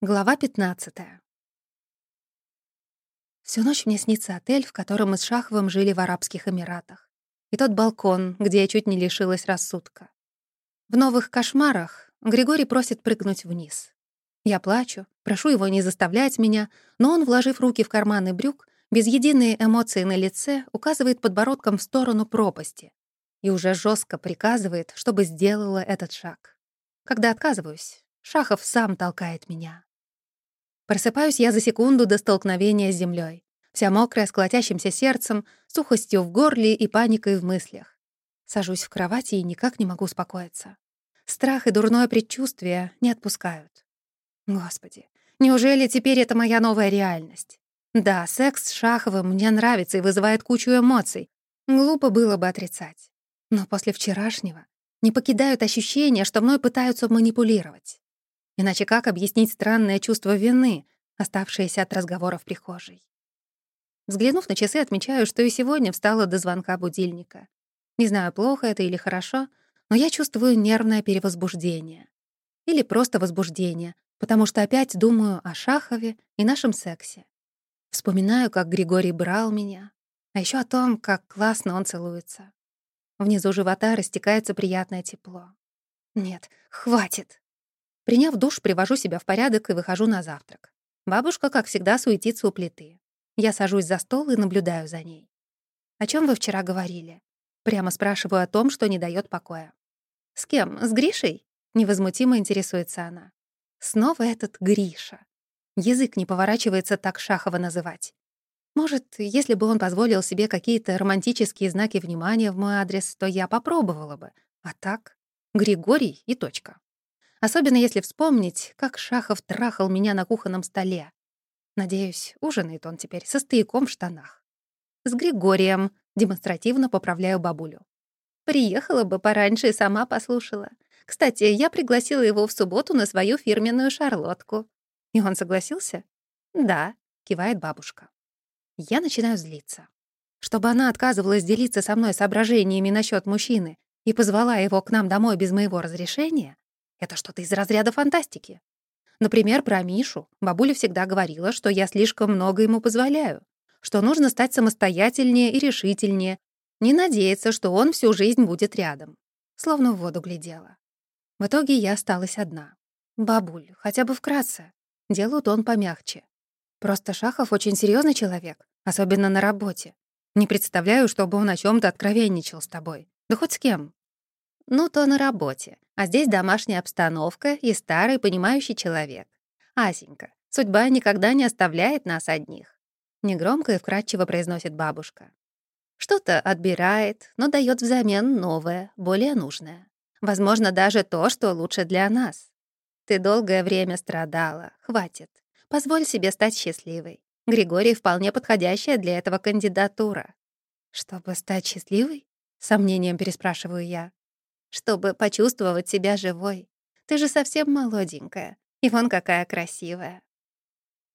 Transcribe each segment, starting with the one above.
Глава 15. Всю ночь мне снится отель, в котором мы с Шаховым жили в Арабских Эмиратах. И тот балкон, где я чуть не лишилась рассудка. В новых кошмарах Григорий просит прыгнуть вниз. Я плачу, прошу его не заставлять меня, но он, вложив руки в карманы брюк, без единой эмоции на лице, указывает подбородком в сторону пропасти и уже жестко приказывает, чтобы сделала этот шаг. Когда отказываюсь, Шахов сам толкает меня. Просыпаюсь я за секунду до столкновения с землей, вся мокрая, с колотящимся сердцем, сухостью в горле и паникой в мыслях. Сажусь в кровати и никак не могу успокоиться. Страх и дурное предчувствие не отпускают. Господи, неужели теперь это моя новая реальность? Да, секс с Шаховым мне нравится и вызывает кучу эмоций. Глупо было бы отрицать. Но после вчерашнего не покидают ощущения, что мной пытаются манипулировать. Иначе как объяснить странное чувство вины, оставшееся от разговора в прихожей? Взглянув на часы, отмечаю, что и сегодня встала до звонка будильника. Не знаю, плохо это или хорошо, но я чувствую нервное перевозбуждение. Или просто возбуждение, потому что опять думаю о Шахове и нашем сексе. Вспоминаю, как Григорий брал меня, а еще о том, как классно он целуется. Внизу живота растекается приятное тепло. Нет, хватит. Приняв душ, привожу себя в порядок и выхожу на завтрак. Бабушка, как всегда, суетится у плиты. Я сажусь за стол и наблюдаю за ней. «О чем вы вчера говорили?» Прямо спрашиваю о том, что не дает покоя. «С кем? С Гришей?» Невозмутимо интересуется она. Снова этот Гриша. Язык не поворачивается так Шахова называть. Может, если бы он позволил себе какие-то романтические знаки внимания в мой адрес, то я попробовала бы. А так — Григорий и точка. Особенно если вспомнить, как Шахов трахал меня на кухонном столе. Надеюсь, ужинает он теперь со стояком в штанах. С Григорием демонстративно поправляю бабулю. Приехала бы пораньше и сама послушала. Кстати, я пригласила его в субботу на свою фирменную шарлотку. И он согласился? Да, кивает бабушка. Я начинаю злиться. Чтобы она отказывалась делиться со мной соображениями насчет мужчины и позвала его к нам домой без моего разрешения, это что-то из разряда фантастики. Например, про Мишу. Бабуля всегда говорила, что я слишком много ему позволяю, что нужно стать самостоятельнее и решительнее, не надеяться, что он всю жизнь будет рядом. Словно в воду глядела. В итоге я осталась одна. «Бабуль, хотя бы вкратце». Делают он помягче. Просто Шахов очень серьезный человек, особенно на работе. Не представляю, чтобы он о чем то откровенничал с тобой. Да хоть с кем. Ну, то на работе. А здесь домашняя обстановка и старый понимающий человек. Асенька, судьба никогда не оставляет нас одних. Негромко и вкратчиво произносит бабушка. Что-то отбирает, но дает взамен новое, более нужное. Возможно, даже то, что лучше для нас. Ты долгое время страдала, хватит. Позволь себе стать счастливой. Григорий вполне подходящая для этого кандидатура. Чтобы стать счастливой? Сомнением переспрашиваю я чтобы почувствовать себя живой. Ты же совсем молоденькая, и вон какая красивая.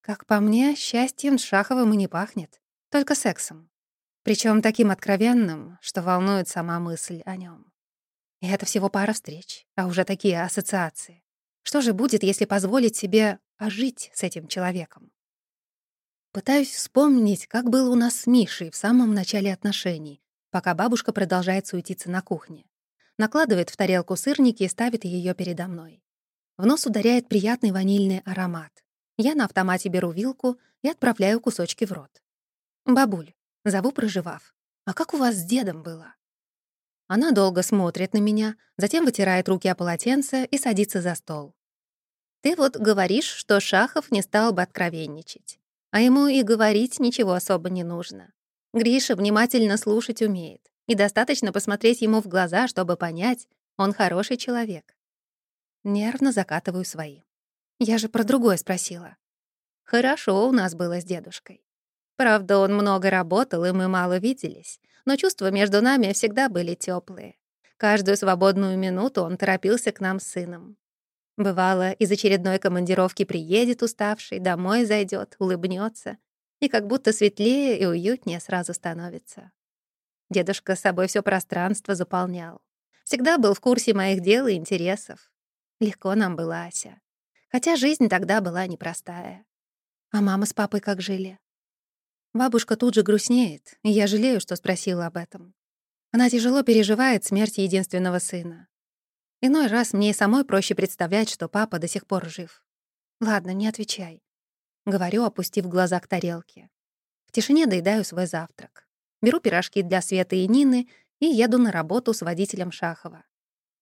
Как по мне, счастьем Шаховым и не пахнет, только сексом. Причем таким откровенным, что волнует сама мысль о нем. И это всего пара встреч, а уже такие ассоциации. Что же будет, если позволить себе ожить с этим человеком? Пытаюсь вспомнить, как было у нас с Мишей в самом начале отношений, пока бабушка продолжает суетиться на кухне накладывает в тарелку сырники и ставит ее передо мной. В нос ударяет приятный ванильный аромат. Я на автомате беру вилку и отправляю кусочки в рот. «Бабуль», — зову проживав, «а как у вас с дедом было?» Она долго смотрит на меня, затем вытирает руки о полотенце и садится за стол. «Ты вот говоришь, что Шахов не стал бы откровенничать. А ему и говорить ничего особо не нужно. Гриша внимательно слушать умеет и достаточно посмотреть ему в глаза, чтобы понять, он хороший человек. Нервно закатываю свои. Я же про другое спросила. Хорошо у нас было с дедушкой. Правда, он много работал, и мы мало виделись, но чувства между нами всегда были теплые. Каждую свободную минуту он торопился к нам с сыном. Бывало, из очередной командировки приедет уставший, домой зайдет, улыбнется, и как будто светлее и уютнее сразу становится. Дедушка с собой все пространство заполнял. Всегда был в курсе моих дел и интересов. Легко нам было, Ася. Хотя жизнь тогда была непростая. А мама с папой как жили? Бабушка тут же грустнеет, и я жалею, что спросила об этом. Она тяжело переживает смерть единственного сына. Иной раз мне и самой проще представлять, что папа до сих пор жив. Ладно, не отвечай. Говорю, опустив глаза к тарелке. В тишине доедаю свой завтрак. Беру пирожки для Светы и Нины и еду на работу с водителем Шахова.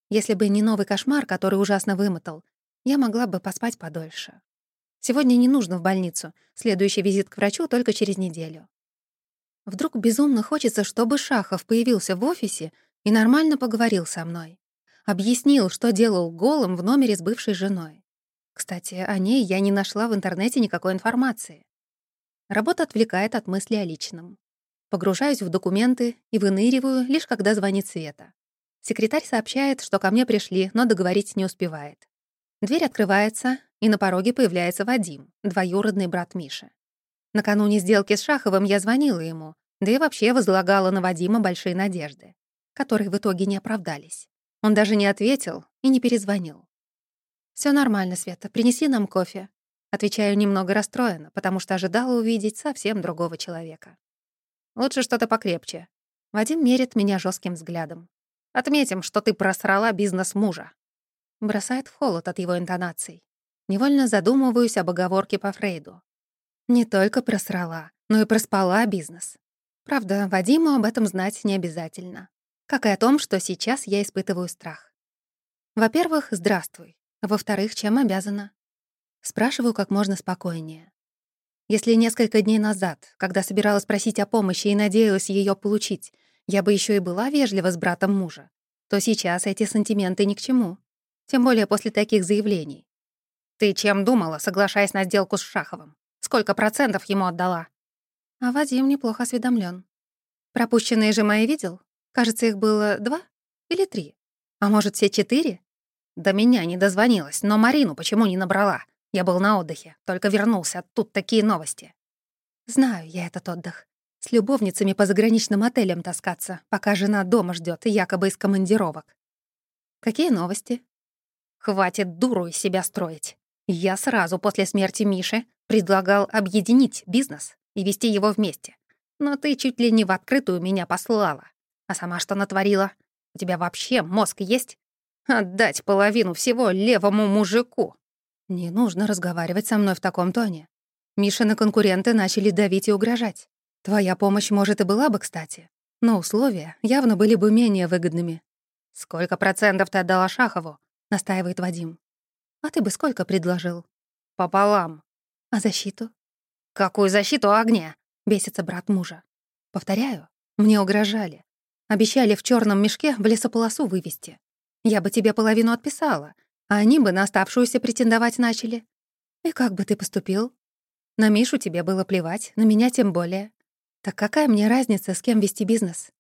Если бы не новый кошмар, который ужасно вымотал, я могла бы поспать подольше. Сегодня не нужно в больницу, следующий визит к врачу только через неделю. Вдруг безумно хочется, чтобы Шахов появился в офисе и нормально поговорил со мной. Объяснил, что делал голым в номере с бывшей женой. Кстати, о ней я не нашла в интернете никакой информации. Работа отвлекает от мысли о личном. Погружаюсь в документы и выныриваю, лишь когда звонит Света. Секретарь сообщает, что ко мне пришли, но договорить не успевает. Дверь открывается, и на пороге появляется Вадим, двоюродный брат Миши. Накануне сделки с Шаховым я звонила ему, да и вообще возлагала на Вадима большие надежды, которые в итоге не оправдались. Он даже не ответил и не перезвонил. Все нормально, Света, принеси нам кофе». Отвечаю немного расстроена, потому что ожидала увидеть совсем другого человека. «Лучше что-то покрепче». Вадим мерит меня жестким взглядом. «Отметим, что ты просрала бизнес мужа». Бросает в холод от его интонаций. Невольно задумываюсь об оговорке по Фрейду. Не только просрала, но и проспала бизнес. Правда, Вадиму об этом знать не обязательно. Как и о том, что сейчас я испытываю страх. Во-первых, здравствуй. Во-вторых, чем обязана? Спрашиваю как можно спокойнее. Если несколько дней назад, когда собиралась просить о помощи и надеялась ее получить, я бы еще и была вежлива с братом мужа, то сейчас эти сантименты ни к чему. Тем более после таких заявлений. «Ты чем думала, соглашаясь на сделку с Шаховым? Сколько процентов ему отдала?» А Вадим неплохо осведомлен. Пропущенные же мои видел? Кажется, их было два или три. А может, все четыре? До меня не дозвонилась, но Марину почему не набрала? Я был на отдыхе, только вернулся, тут такие новости. Знаю я этот отдых. С любовницами по заграничным отелям таскаться, пока жена дома ждет, якобы из командировок. Какие новости? Хватит дуру из себя строить. Я сразу после смерти Миши предлагал объединить бизнес и вести его вместе. Но ты чуть ли не в открытую меня послала. А сама что натворила? У тебя вообще мозг есть? Отдать половину всего левому мужику. Не нужно разговаривать со мной в таком тоне. Мишины конкуренты начали давить и угрожать. Твоя помощь, может, и была бы кстати, но условия явно были бы менее выгодными. «Сколько процентов ты отдала Шахову?» — настаивает Вадим. «А ты бы сколько предложил?» «Пополам». «А защиту?» «Какую защиту огня?» — бесится брат мужа. «Повторяю, мне угрожали. Обещали в черном мешке в лесополосу вывести. Я бы тебе половину отписала, а они бы на оставшуюся претендовать начали. И как бы ты поступил? На Мишу тебе было плевать, на меня тем более. Так какая мне разница, с кем вести бизнес?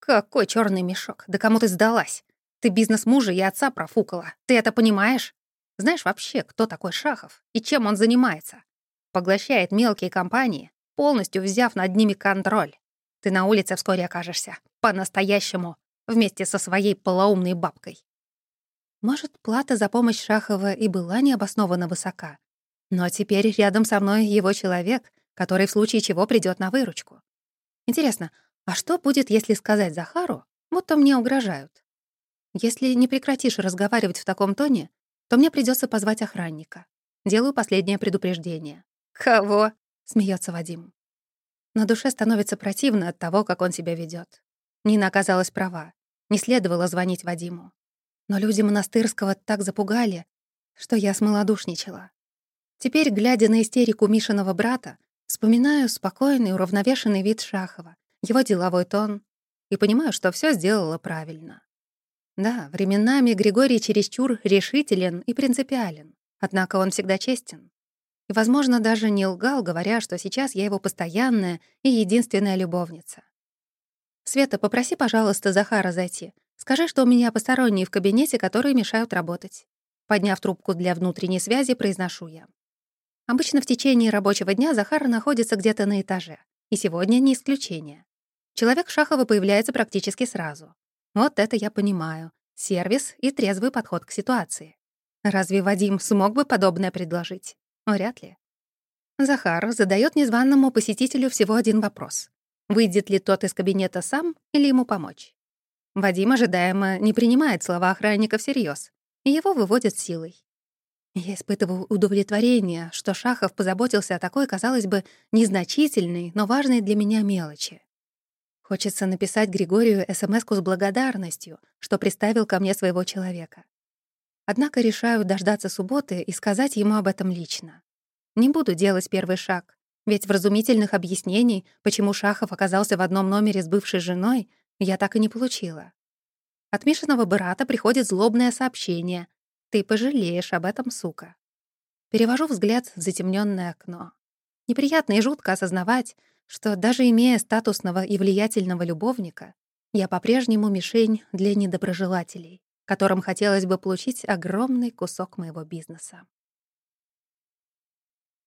Какой черный мешок? Да кому ты сдалась? Ты бизнес мужа и отца профукала. Ты это понимаешь? Знаешь вообще, кто такой Шахов и чем он занимается? Поглощает мелкие компании, полностью взяв над ними контроль. Ты на улице вскоре окажешься. По-настоящему вместе со своей полоумной бабкой. Может, плата за помощь Шахова и была необоснованно высока, но теперь рядом со мной его человек, который в случае чего придет на выручку. Интересно, а что будет, если сказать Захару, будто мне угрожают? Если не прекратишь разговаривать в таком тоне, то мне придется позвать охранника. Делаю последнее предупреждение. «Кого?» — смеется Вадим. На душе становится противно от того, как он себя ведет. Нина оказалась права. Не следовало звонить Вадиму. Но люди монастырского так запугали, что я смолодушничала. Теперь, глядя на истерику Мишиного брата, вспоминаю спокойный, уравновешенный вид Шахова, его деловой тон, и понимаю, что все сделала правильно. Да, временами Григорий чересчур решителен и принципиален, однако он всегда честен. И, возможно, даже не лгал, говоря, что сейчас я его постоянная и единственная любовница. «Света, попроси, пожалуйста, Захара зайти. Скажи, что у меня посторонние в кабинете, которые мешают работать». Подняв трубку для внутренней связи, произношу я. Обычно в течение рабочего дня Захар находится где-то на этаже. И сегодня не исключение. Человек Шахова появляется практически сразу. Вот это я понимаю. Сервис и трезвый подход к ситуации. Разве Вадим смог бы подобное предложить? Вряд ли. Захар задает незваному посетителю всего один вопрос. Выйдет ли тот из кабинета сам или ему помочь? Вадим ожидаемо не принимает слова охранника всерьез, и его выводят силой. Я испытываю удовлетворение, что Шахов позаботился о такой, казалось бы, незначительной, но важной для меня мелочи. Хочется написать Григорию смс с благодарностью, что приставил ко мне своего человека. Однако решаю дождаться субботы и сказать ему об этом лично. Не буду делать первый шаг, ведь вразумительных объяснений, почему Шахов оказался в одном номере с бывшей женой, я так и не получила. От Мишиного брата приходит злобное сообщение. «Ты пожалеешь об этом, сука». Перевожу взгляд в затемненное окно. Неприятно и жутко осознавать, что даже имея статусного и влиятельного любовника, я по-прежнему мишень для недоброжелателей, которым хотелось бы получить огромный кусок моего бизнеса.